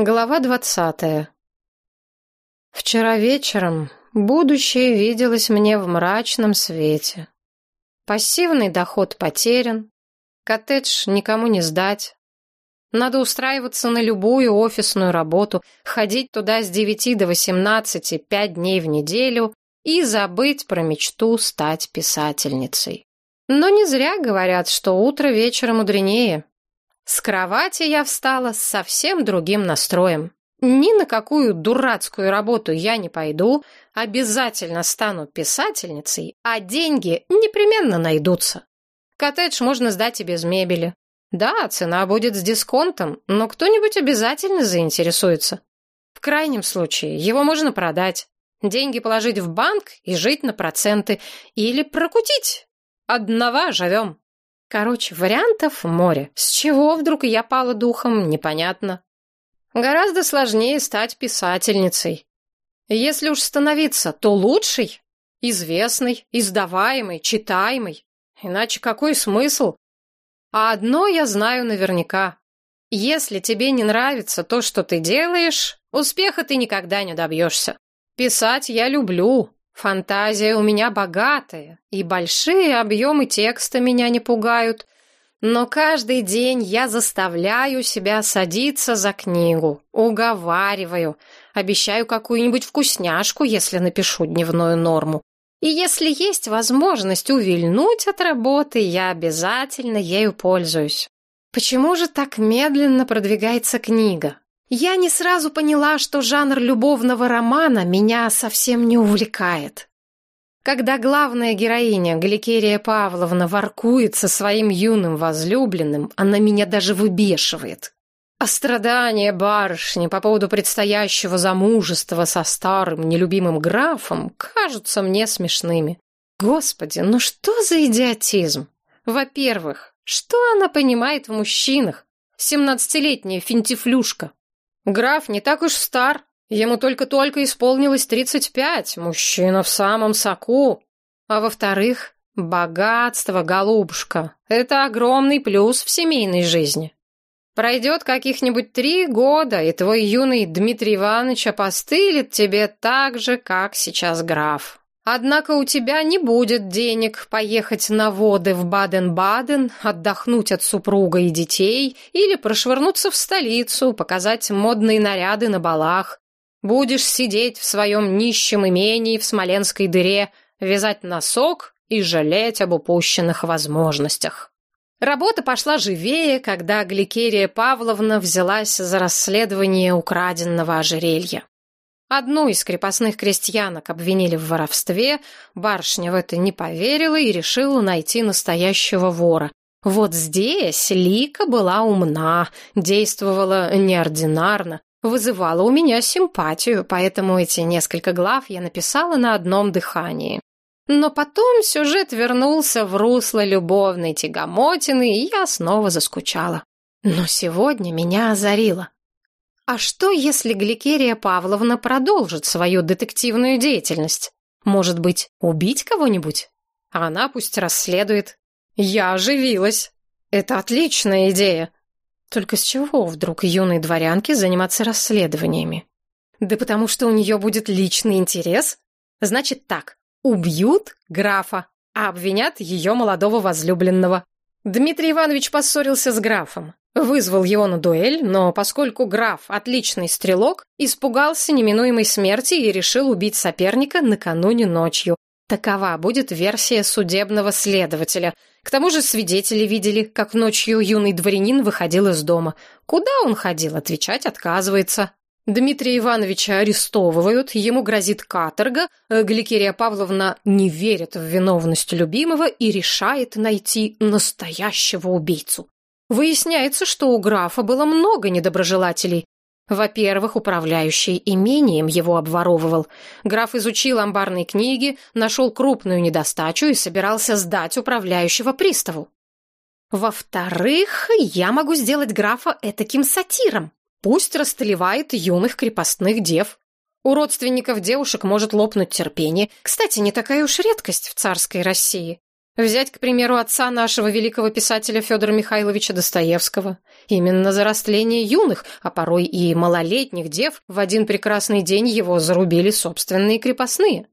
Глава двадцатая. Вчера вечером будущее виделось мне в мрачном свете. Пассивный доход потерян, коттедж никому не сдать. Надо устраиваться на любую офисную работу, ходить туда с девяти до восемнадцати пять дней в неделю и забыть про мечту стать писательницей. Но не зря говорят, что утро вечера мудренее. С кровати я встала с совсем другим настроем. Ни на какую дурацкую работу я не пойду, обязательно стану писательницей, а деньги непременно найдутся. Коттедж можно сдать и без мебели. Да, цена будет с дисконтом, но кто-нибудь обязательно заинтересуется. В крайнем случае его можно продать, деньги положить в банк и жить на проценты, или прокутить. Одного живем. Короче, вариантов море. С чего вдруг я пала духом, непонятно. Гораздо сложнее стать писательницей. Если уж становиться, то лучшей, известной, издаваемой, читаемой. Иначе какой смысл? А одно я знаю наверняка. Если тебе не нравится то, что ты делаешь, успеха ты никогда не добьешься. Писать я люблю, Фантазия у меня богатая, и большие объемы текста меня не пугают. Но каждый день я заставляю себя садиться за книгу, уговариваю, обещаю какую-нибудь вкусняшку, если напишу дневную норму. И если есть возможность увильнуть от работы, я обязательно ею пользуюсь. Почему же так медленно продвигается книга? Я не сразу поняла, что жанр любовного романа меня совсем не увлекает. Когда главная героиня, Гликерия Павловна, воркует со своим юным возлюбленным, она меня даже выбешивает. А страдания барышни по поводу предстоящего замужества со старым нелюбимым графом кажутся мне смешными. Господи, ну что за идиотизм? Во-первых, что она понимает в мужчинах? Семнадцатилетняя финтифлюшка. Граф не так уж стар, ему только-только исполнилось тридцать пять, мужчина в самом соку. А во-вторых, богатство, голубушка, это огромный плюс в семейной жизни. Пройдет каких-нибудь три года, и твой юный Дмитрий Иванович опостылит тебе так же, как сейчас граф. Однако у тебя не будет денег поехать на воды в Баден-Баден, отдохнуть от супруга и детей или прошвырнуться в столицу, показать модные наряды на балах. Будешь сидеть в своем нищем имении в Смоленской дыре, вязать носок и жалеть об упущенных возможностях. Работа пошла живее, когда Гликерия Павловна взялась за расследование украденного ожерелья. Одну из крепостных крестьянок обвинили в воровстве, барышня в это не поверила и решила найти настоящего вора. Вот здесь Лика была умна, действовала неординарно, вызывала у меня симпатию, поэтому эти несколько глав я написала на одном дыхании. Но потом сюжет вернулся в русло любовной тягомотины, и я снова заскучала. Но сегодня меня озарило. А что, если Гликерия Павловна продолжит свою детективную деятельность? Может быть, убить кого-нибудь? Она пусть расследует. Я оживилась. Это отличная идея. Только с чего вдруг юной дворянке заниматься расследованиями? Да потому что у нее будет личный интерес. Значит так, убьют графа, а обвинят ее молодого возлюбленного. Дмитрий Иванович поссорился с графом. Вызвал его на дуэль, но поскольку граф отличный стрелок, испугался неминуемой смерти и решил убить соперника накануне ночью. Такова будет версия судебного следователя. К тому же свидетели видели, как ночью юный дворянин выходил из дома. Куда он ходил, отвечать отказывается. Дмитрия Ивановича арестовывают, ему грозит каторга, Гликерия Павловна не верит в виновность любимого и решает найти настоящего убийцу. Выясняется, что у графа было много недоброжелателей. Во-первых, управляющий имением его обворовывал. Граф изучил амбарные книги, нашел крупную недостачу и собирался сдать управляющего приставу. Во-вторых, я могу сделать графа этаким сатиром. Пусть расстреливает юных крепостных дев. У родственников девушек может лопнуть терпение. Кстати, не такая уж редкость в царской России. Взять, к примеру, отца нашего великого писателя Федора Михайловича Достоевского. Именно за растление юных, а порой и малолетних дев в один прекрасный день его зарубили собственные крепостные.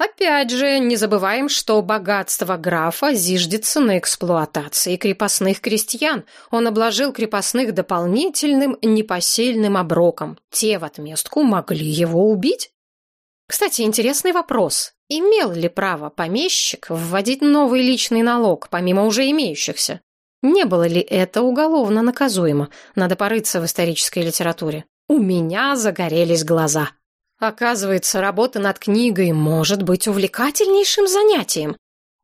Опять же, не забываем, что богатство графа зиждется на эксплуатации крепостных крестьян. Он обложил крепостных дополнительным непосильным оброком. Те в отместку могли его убить. Кстати, интересный вопрос. Имел ли право помещик вводить новый личный налог, помимо уже имеющихся? Не было ли это уголовно наказуемо? Надо порыться в исторической литературе. У меня загорелись глаза. Оказывается, работа над книгой может быть увлекательнейшим занятием.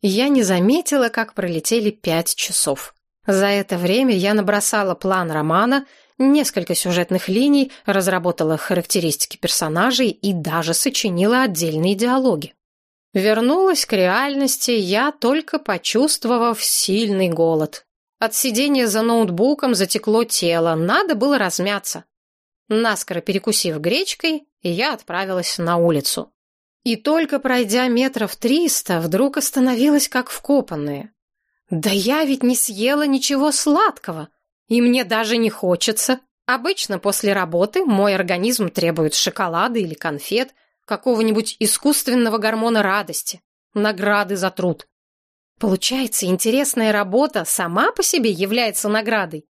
Я не заметила, как пролетели пять часов. За это время я набросала план романа несколько сюжетных линий, разработала характеристики персонажей и даже сочинила отдельные диалоги. Вернулась к реальности я, только почувствовав сильный голод. От сидения за ноутбуком затекло тело, надо было размяться. Наскоро перекусив гречкой, я отправилась на улицу. И только пройдя метров триста, вдруг остановилась как вкопанная. Да я ведь не съела ничего сладкого. И мне даже не хочется. Обычно после работы мой организм требует шоколада или конфет, какого-нибудь искусственного гормона радости, награды за труд. Получается, интересная работа сама по себе является наградой.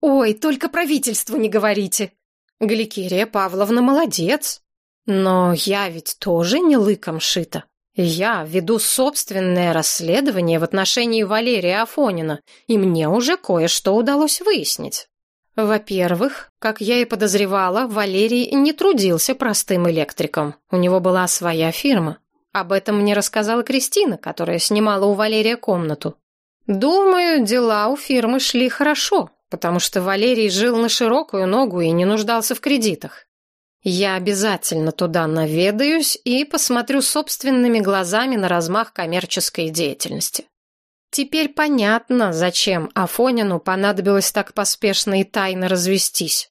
Ой, только правительству не говорите. Гликерия Павловна молодец. Но я ведь тоже не лыком шита. Я веду собственное расследование в отношении Валерия Афонина, и мне уже кое-что удалось выяснить. Во-первых, как я и подозревала, Валерий не трудился простым электриком. У него была своя фирма. Об этом мне рассказала Кристина, которая снимала у Валерия комнату. Думаю, дела у фирмы шли хорошо, потому что Валерий жил на широкую ногу и не нуждался в кредитах. Я обязательно туда наведаюсь и посмотрю собственными глазами на размах коммерческой деятельности. Теперь понятно, зачем Афонину понадобилось так поспешно и тайно развестись.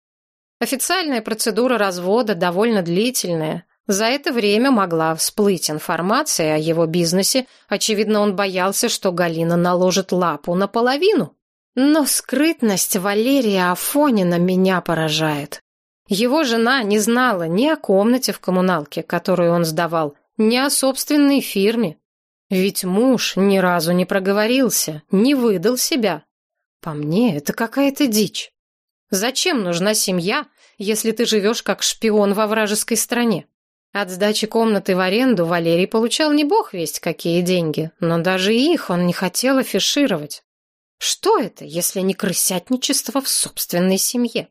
Официальная процедура развода довольно длительная. За это время могла всплыть информация о его бизнесе. Очевидно, он боялся, что Галина наложит лапу наполовину. Но скрытность Валерия Афонина меня поражает. Его жена не знала ни о комнате в коммуналке, которую он сдавал, ни о собственной фирме. Ведь муж ни разу не проговорился, не выдал себя. По мне, это какая-то дичь. Зачем нужна семья, если ты живешь как шпион во вражеской стране? От сдачи комнаты в аренду Валерий получал не бог весть какие деньги, но даже их он не хотел афишировать. Что это, если не крысятничество в собственной семье?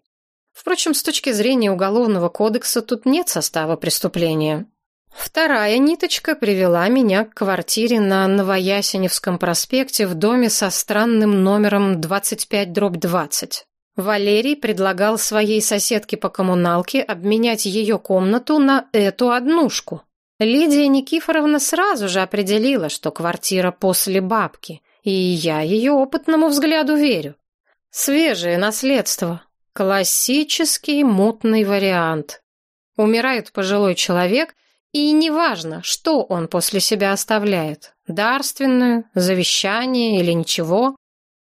Впрочем, с точки зрения Уголовного кодекса тут нет состава преступления. Вторая ниточка привела меня к квартире на Новоясеневском проспекте в доме со странным номером 25-20. Валерий предлагал своей соседке по коммуналке обменять ее комнату на эту однушку. Лидия Никифоровна сразу же определила, что квартира после бабки, и я ее опытному взгляду верю. Свежее наследство, Классический мутный вариант. Умирает пожилой человек, и неважно, что он после себя оставляет – дарственную, завещание или ничего.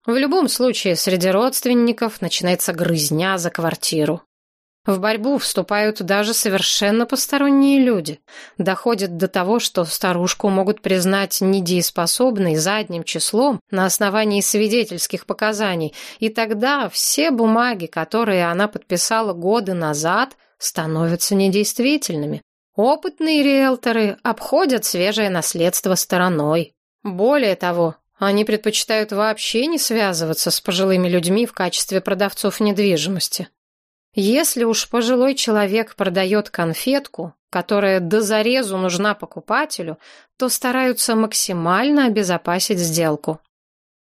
В любом случае, среди родственников начинается грызня за квартиру. В борьбу вступают даже совершенно посторонние люди. Доходит до того, что старушку могут признать недееспособной задним числом на основании свидетельских показаний, и тогда все бумаги, которые она подписала годы назад, становятся недействительными. Опытные риэлторы обходят свежее наследство стороной. Более того, они предпочитают вообще не связываться с пожилыми людьми в качестве продавцов недвижимости. Если уж пожилой человек продает конфетку, которая до зарезу нужна покупателю, то стараются максимально обезопасить сделку.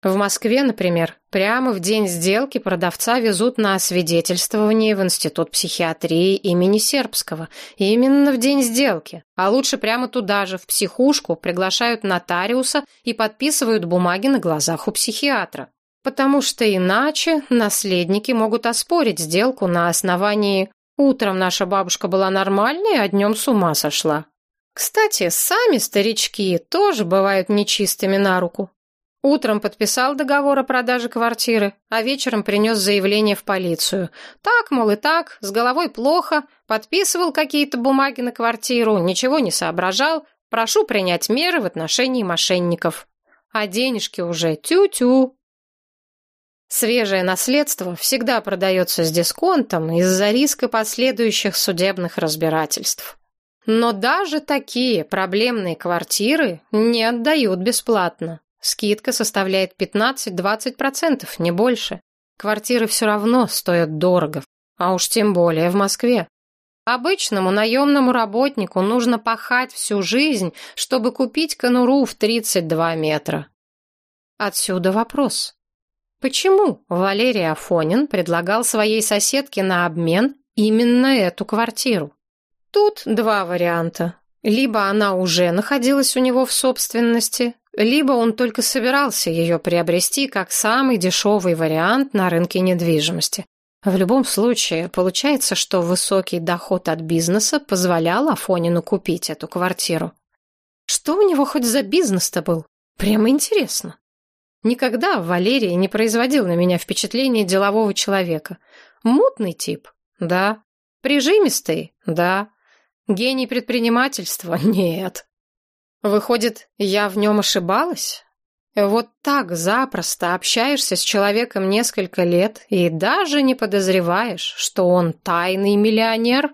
В Москве, например, прямо в день сделки продавца везут на освидетельствование в Институт психиатрии имени Сербского. Именно в день сделки. А лучше прямо туда же, в психушку, приглашают нотариуса и подписывают бумаги на глазах у психиатра потому что иначе наследники могут оспорить сделку на основании «утром наша бабушка была нормальной, а днем с ума сошла». Кстати, сами старички тоже бывают нечистыми на руку. Утром подписал договор о продаже квартиры, а вечером принес заявление в полицию. Так, мол, и так, с головой плохо, подписывал какие-то бумаги на квартиру, ничего не соображал, прошу принять меры в отношении мошенников. А денежки уже тю-тю. Свежее наследство всегда продается с дисконтом из-за риска последующих судебных разбирательств. Но даже такие проблемные квартиры не отдают бесплатно. Скидка составляет 15-20%, не больше. Квартиры все равно стоят дорого, а уж тем более в Москве. Обычному наемному работнику нужно пахать всю жизнь, чтобы купить конуру в 32 метра. Отсюда вопрос. Почему Валерий Афонин предлагал своей соседке на обмен именно эту квартиру? Тут два варианта. Либо она уже находилась у него в собственности, либо он только собирался ее приобрести как самый дешевый вариант на рынке недвижимости. В любом случае, получается, что высокий доход от бизнеса позволял Афонину купить эту квартиру. Что у него хоть за бизнес-то был? Прямо интересно. Никогда Валерий не производил на меня впечатление делового человека. Мутный тип? Да. Прижимистый? Да. Гений предпринимательства? Нет. Выходит, я в нем ошибалась? Вот так запросто общаешься с человеком несколько лет и даже не подозреваешь, что он тайный миллионер?